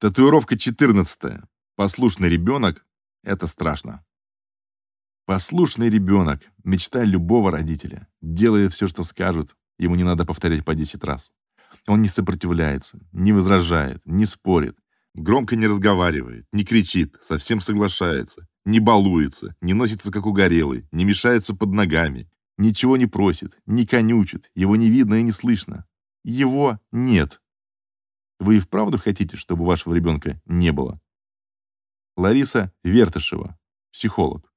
Татуировка 14. Послушный ребенок – это страшно. Послушный ребенок – мечта любого родителя. Делает все, что скажут, ему не надо повторять по 10 раз. Он не сопротивляется, не возражает, не спорит, громко не разговаривает, не кричит, совсем соглашается, не балуется, не носится как угорелый, не мешается под ногами, ничего не просит, не конючит, его не видно и не слышно. Его нет. Вы и вправду хотите, чтобы вашего ребенка не было? Лариса Вертышева, психолог.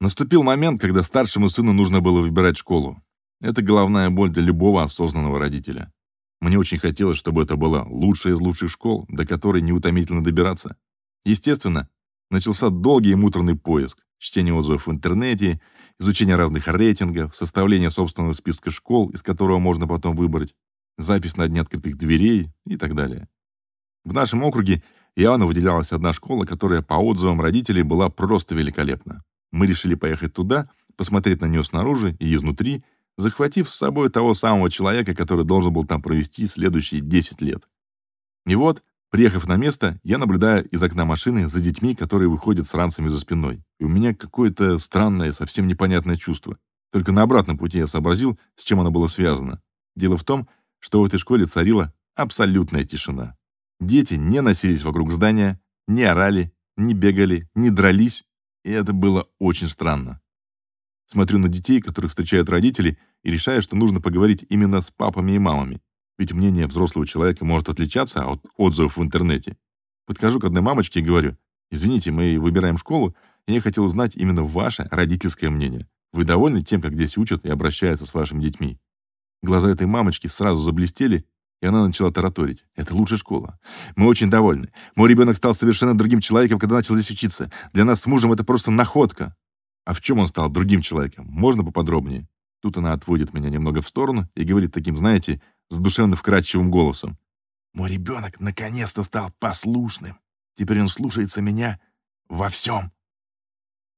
Наступил момент, когда старшему сыну нужно было выбирать школу. Это головная боль для любого осознанного родителя. Мне очень хотелось, чтобы это была лучшая из лучших школ, до которой неутомительно добираться. Естественно, начался долгий и муторный поиск, чтение отзывов в интернете, изучение разных рейтингов, составление собственного списка школ, из которого можно потом выбрать, запись на дне открытых дверей и так далее. В нашем округе явно выделялась одна школа, которая по отзывам родителей была просто великолепна. Мы решили поехать туда, посмотреть на нее снаружи и изнутри, захватив с собой того самого человека, который должен был там провести следующие 10 лет. И вот, приехав на место, я наблюдаю из окна машины за детьми, которые выходят с ранцами за спиной. И у меня какое-то странное, совсем непонятное чувство. Только на обратном пути я сообразил, с чем оно было связано. Дело в том, что в этой школе царила абсолютная тишина. Дети не носились вокруг здания, не орали, не бегали, не дрались, и это было очень странно. Смотрю на детей, которых встречают родители, и решаю, что нужно поговорить именно с папами и мамами, ведь мнение взрослого человека может отличаться от отзывов в интернете. Подхожу к одной мамочке и говорю, «Извините, мы выбираем школу, и я хотел узнать именно ваше родительское мнение. Вы довольны тем, как здесь учат и обращаются с вашими детьми?» Глаза этой мамочки сразу заблестели, и она начала тараторить. «Это лучшая школа. Мы очень довольны. Мой ребенок стал совершенно другим человеком, когда начал здесь учиться. Для нас с мужем это просто находка». «А в чем он стал другим человеком? Можно поподробнее?» Тут она отводит меня немного в сторону и говорит таким, знаете, с душевно вкрадчивым голосом. «Мой ребенок наконец-то стал послушным. Теперь он слушается меня во всем».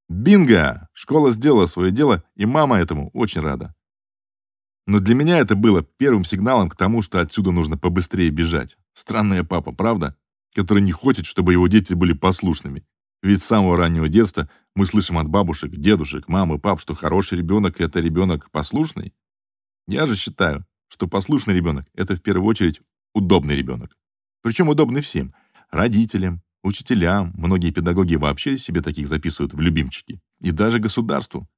Бинго! Школа сделала свое дело, и мама этому очень рада. Но для меня это было первым сигналом к тому, что отсюда нужно побыстрее бежать. Странная папа, правда? Который не хочет, чтобы его дети были послушными. Ведь с самого раннего детства мы слышим от бабушек, дедушек, мам и пап, что хороший ребенок – это ребенок послушный. Я же считаю, что послушный ребенок – это в первую очередь удобный ребенок. Причем удобный всем – родителям, учителям, многие педагоги вообще себе таких записывают в любимчики, и даже государству.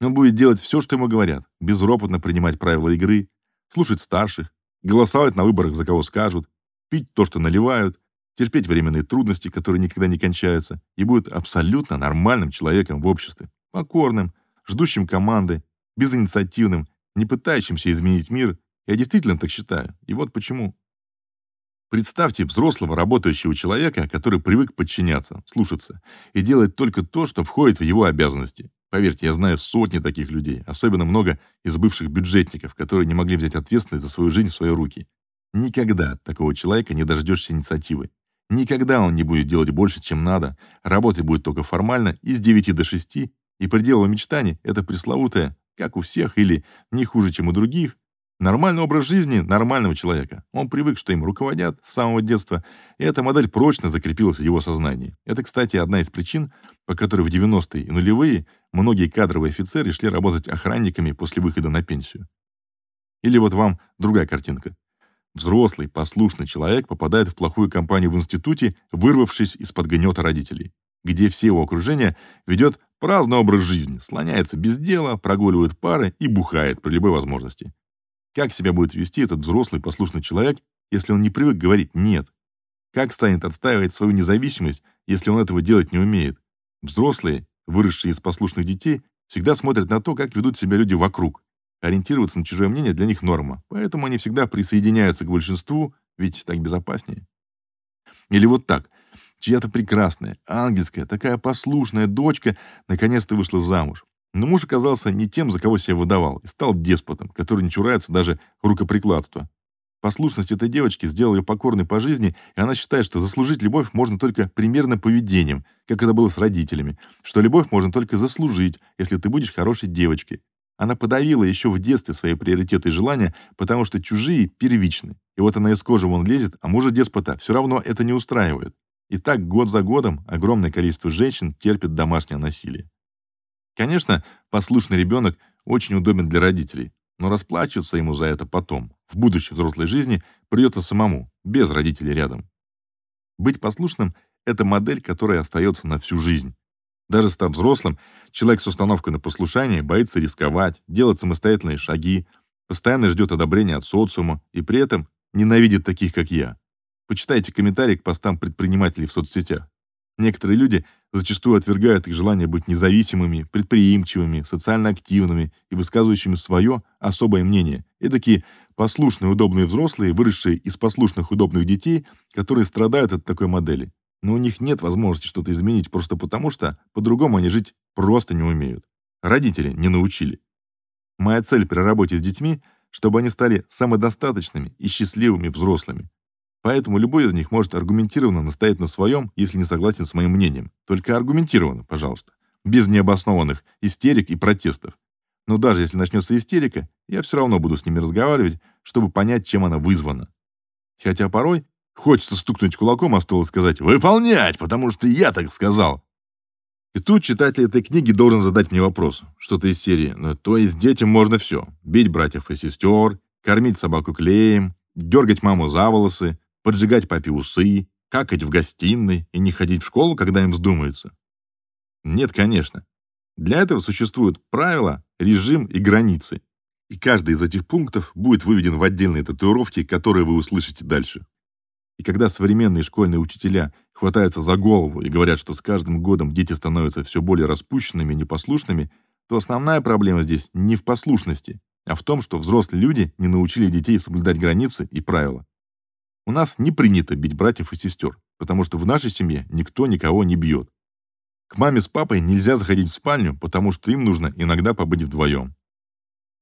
Он будет делать все, что ему говорят, безропотно принимать правила игры, слушать старших, голосовать на выборах за кого скажут, пить то, что наливают, терпеть временные трудности, которые никогда не кончаются, и будет абсолютно нормальным человеком в обществе, покорным, ждущим команды, безинициативным, не пытающимся изменить мир. Я действительно так считаю. И вот почему. Представьте взрослого работающего человека, который привык подчиняться, слушаться и делать только то, что входит в его обязанности. Поверьте, я знаю сотни таких людей, особенно много из бывших бюджетников, которые не могли взять ответственность за свою жизнь в свои руки. Никогда от такого человека не дождешься инициативы. Никогда он не будет делать больше, чем надо, работать будет только формально из 9 до 6, и предел мечтаний — это пресловутое, как у всех или не хуже, чем у других, Нормальный образ жизни нормального человека. Он привык, что им руководят с самого детства, и эта модель прочно закрепилась в его сознании. Это, кстати, одна из причин, по которой в 90-е и нулевые многие кадровые офицеры шли работать охранниками после выхода на пенсию. Или вот вам другая картинка. Взрослый, послушный человек попадает в плохую компанию в институте, вырвавшись из-под гнета родителей, где все его окружение ведет праздный образ жизни, слоняется без дела, прогуливает пары и бухает при любой возможности. Как себя будет вести этот взрослый послушный человек, если он не привык говорить «нет»? Как станет отстаивать свою независимость, если он этого делать не умеет? Взрослые, выросшие из послушных детей, всегда смотрят на то, как ведут себя люди вокруг. Ориентироваться на чужое мнение для них норма, поэтому они всегда присоединяются к большинству, ведь так безопаснее. Или вот так. Чья-то прекрасная, ангельская, такая послушная дочка наконец-то вышла замуж. Но муж оказался не тем, за кого себя выдавал, и стал деспотом, который не чурается даже рукоприкладства. Послушность этой девочки сделала ее покорной по жизни, и она считает, что заслужить любовь можно только примерным поведением, как это было с родителями, что любовь можно только заслужить, если ты будешь хорошей девочкой. Она подавила еще в детстве свои приоритеты и желания, потому что чужие первичны. И вот она из кожи вон лезет, а мужа деспота все равно это не устраивает. И так год за годом огромное количество женщин терпит домашнее насилие. Конечно, послушный ребенок очень удобен для родителей, но расплачиваться ему за это потом, в будущей взрослой жизни, придется самому, без родителей рядом. Быть послушным — это модель, которая остается на всю жизнь. Даже став взрослым, человек с установкой на послушание боится рисковать, делать самостоятельные шаги, постоянно ждет одобрения от социума и при этом ненавидит таких, как я. Почитайте комментарии к постам предпринимателей в соцсетях. Некоторые люди зачастую отвергают их желание быть независимыми, предприимчивыми, социально активными и высказывающими свое особое мнение. И такие послушные, удобные взрослые, выросшие из послушных, удобных детей, которые страдают от такой модели но у них нет возможности что-то изменить просто потому, что по-другому они жить просто не умеют. Родители не научили. Моя цель при работе с детьми, чтобы они стали самодостаточными и счастливыми взрослыми. Поэтому любой из них может аргументированно настоять на своем, если не согласен с моим мнением. Только аргументированно, пожалуйста, без необоснованных истерик и протестов. Но даже если начнется истерика, я все равно буду с ними разговаривать, чтобы понять, чем она вызвана. Хотя порой Хочется стукнуть кулаком, а стоило сказать «выполнять», потому что я так сказал. И тут читатель этой книги должен задать мне вопрос, что-то из серии «Ну, то есть детям можно все. Бить братьев и сестер, кормить собаку клеем, дергать маму за волосы, поджигать папе усы, какать в гостиной и не ходить в школу, когда им вздумается. Нет, конечно. Для этого существуют правила, режим и границы. И каждый из этих пунктов будет выведен в отдельные татуировки, которые вы услышите дальше. И когда современные школьные учителя хватаются за голову и говорят, что с каждым годом дети становятся все более распущенными и непослушными, то основная проблема здесь не в послушности, а в том, что взрослые люди не научили детей соблюдать границы и правила. У нас не принято бить братьев и сестер, потому что в нашей семье никто никого не бьет. К маме с папой нельзя заходить в спальню, потому что им нужно иногда побыть вдвоем.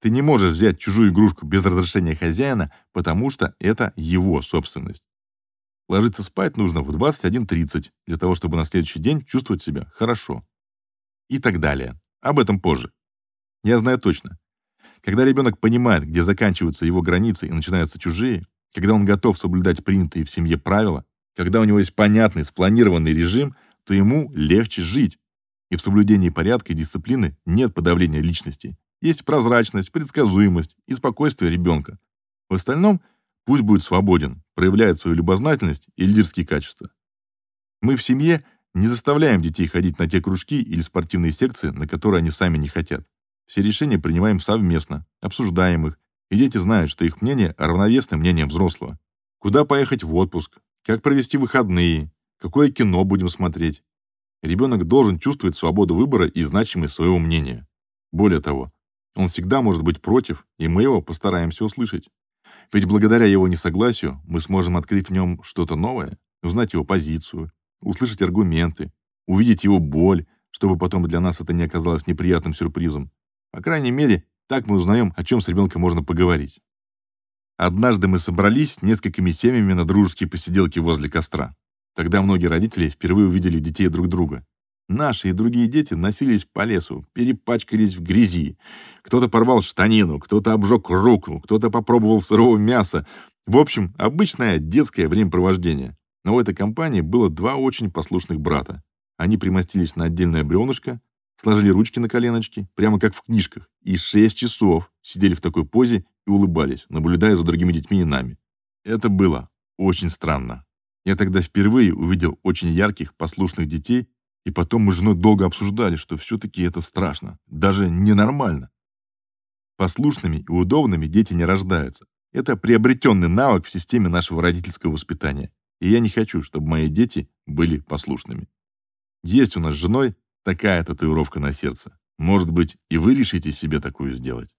Ты не можешь взять чужую игрушку без разрешения хозяина, потому что это его собственность. Ложиться спать нужно в 21:30 для того, чтобы на следующий день чувствовать себя хорошо. И так далее. Об этом позже. Я знаю точно. Когда ребенок понимает, где заканчиваются его границы и начинаются чужие, когда он готов соблюдать принятые в семье правила, когда у него есть понятный, спланированный режим, то ему легче жить. И в соблюдении порядка и дисциплины нет подавления личности. Есть прозрачность, предсказуемость и спокойствие ребенка. В остальном Пусть будет свободен, проявляет свою любознательность и лидерские качества. Мы в семье не заставляем детей ходить на те кружки или спортивные секции, на которые они сами не хотят. Все решения принимаем совместно, обсуждаем их, и дети знают, что их мнение равновесно мнением взрослого. Куда поехать в отпуск, как провести выходные, какое кино будем смотреть. Ребенок должен чувствовать свободу выбора и значимость своего мнения. Более того, он всегда может быть против, и мы его постараемся услышать. Ведь благодаря его несогласию мы сможем открыть в нем что-то новое, узнать его позицию, услышать аргументы, увидеть его боль, чтобы потом для нас это не оказалось неприятным сюрпризом. По крайней мере, так мы узнаем, о чем с ребенком можно поговорить. Однажды мы собрались несколькими семьями на дружеские посиделки возле костра. Тогда многие родители впервые увидели детей друг друга. Наши и другие дети носились по лесу, перепачкались в грязи. Кто-то порвал штанину, кто-то обжег руку, кто-то попробовал сырого мяса. В общем, обычное детское времяпровождение. Но в этой компании было два очень послушных брата. Они примостились на отдельное бревнышко, сложили ручки на коленочки, прямо как в книжках, и шесть часов сидели в такой позе и улыбались, наблюдая за другими детьми и нами. Это было очень странно. Я тогда впервые увидел очень ярких, послушных детей, и потом мы с женой долго обсуждали, что все-таки это страшно, даже ненормально. Послушными и удобными дети не рождаются. Это приобретенный навык в системе нашего родительского воспитания. И я не хочу, чтобы мои дети были послушными. Есть у нас с женой такая татуировка на сердце. Может быть, и вы решите себе такую сделать.